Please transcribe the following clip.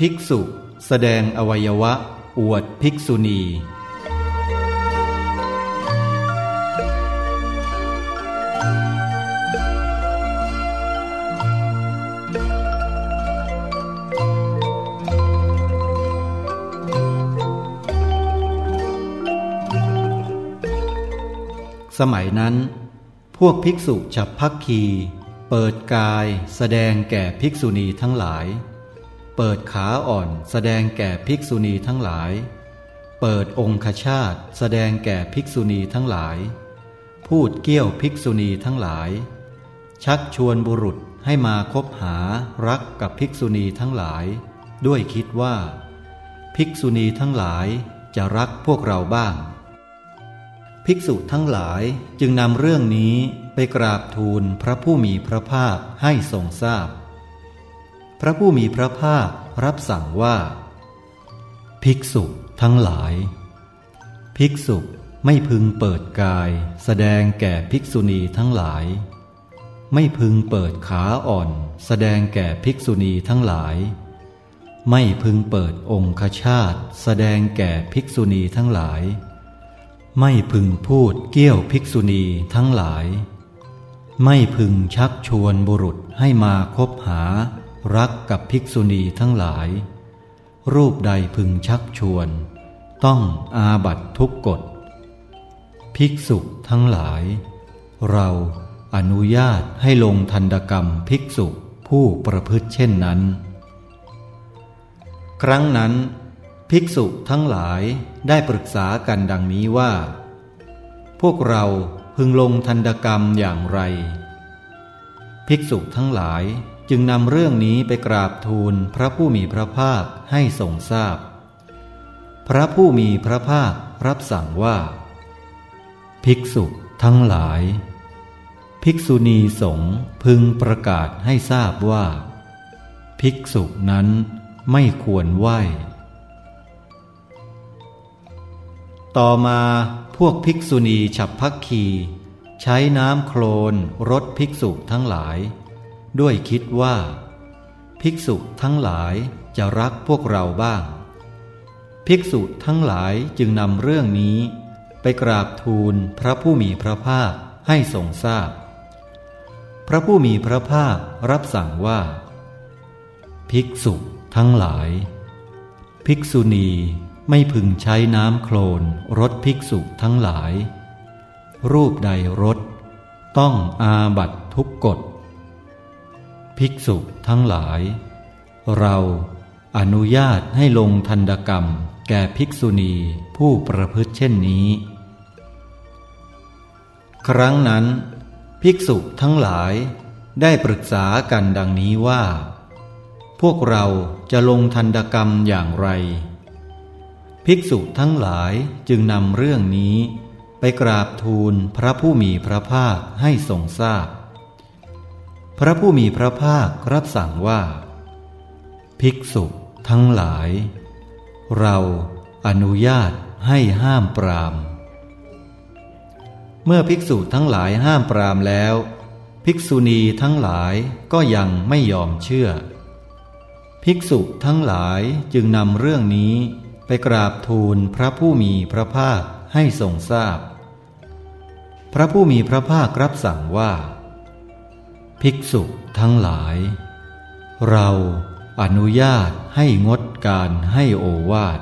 ภิกษุแสดงอวัยวะ อวดภิกษุณี สมัยนั้น พวกภิกษุฉับพักคี เปิดกายแสดงแก่ภิกษุณีทั้งหลาย เปิดขาอ่อนแสดงแก่ภิกษุณีทั้งหลาย เปิดองคชาตแสดงแก่ภิกษุณีทั้งหลาย พูดเกี้ยวภิกษุณีทั้งหลาย ชักชวนบุรุษให้มาคบหารักกับภิกษุณีทั้งหลาย ด้วยคิดว่า ภิกษุณีทั้งหลายจะรักพวกเราบ้าง ภิกษุทั้งหลายจึงนำเรื่องนี้ไปกราบทูลพระผู้มีพระภาคให้ทรงทราบพ พระผู้มีพระภาครับสั่งว่า ภิกษุทั้งหลาย ภิกษุไม่พึงเปิดกาย แสดงแก่ภิกษุณีทั้งหลาย ไม่พึงเปิดขาอ่อน แสดงแก่ภิกษุณีทั้งหลาย ไม่พึงเปิดองคชาตแสดงแก่ภิกษุณีทั้งหลาย ไม่พึงพูดเกี้ยวภิกษุณีทั้งหลาย ไม่พึงชักชวนบุรุษให้มาคบหา รักกับภิกษุณีทั้งหลาย รูปใดพึงชักชวน ต้องอาบัตทุกกฎ ภิกษุทั้งหลาย เราอนุญาตให้ลงทันกรรมภิกษุผู้ประพฤติเช่นนั้น ครั้งนั้น ภิกษุทั้งหลายได้ปรึกษากันดังนี้ว่า พวกเราพึงลงทันกรรมอย่างไร ภิกษุทั้งหลาย จึงนำเรื่องนี้ไปกราบทูลพระผู้มีพระภาคให้ทรงทราบพพระผู้มีพระภาครับสั่งว่า ภิกษุทั้งหลาย ภิกษุณีสงฆ์พึงประกาศให้ทราบว่า ภิกษุนั้นไม่ควรไหวต่อมาพวกภิกษุณีฉับพักคี ใช้น้ำโคลนรดภิกษุทั้งหลาย ด้วยคิดว่า ภิกษุทั้งหลายจะรักพวกเราบ้าง ภิกษุทั้งหลายจึงนำเรื่องนี้ ไปกราบทูลพระผู้มีพระภาคให้ทรงทราบพพระผู้มีพระภาครับสั่งว่า ภิกษุทั้งหลาย ภิกษุณีไม่พึงใช้น้ำโคลนรดภิกษุทั้งหลาย รูปใดรดต้องอาบัตทุกกฎ ภิกษุทั้งหลาย เราอนุญาตให้ลงทันดกรรมแก่ภิกษุณีผู้ประพฤติเช่นนี้ ครั้งนั้น ภิกษุทั้งหลายได้ปรึกษากันดังนี้ว่า พวกเราจะลงทันดกรรมอย่างไร ภิกษุทั้งหลายจึงนำเรื่องนี้ไปกราบทูลพระผู้มีพระภาคให้ทรงทราบพ พระผู้มีพระภาครับสั่งว่า ภิกษุทั้งหลาย เราอนุญาตให้ห้ามปราม เมื่อภิกษุทั้งหลายห้ามปรามแล้ว ภิกษุณีทั้งหลายก็ยังไม่ยอมเชื่อ ภิกษุทั้งหลายจึงนำเรื่องนี้ไปกราบทูลพระผู้มีพระภาคให้ทรงทราบพพระผู้มีพระภาครับสั่งว่า ภิกษุทั้งหลาย เราอนุญาตให้งดการให้โอวาท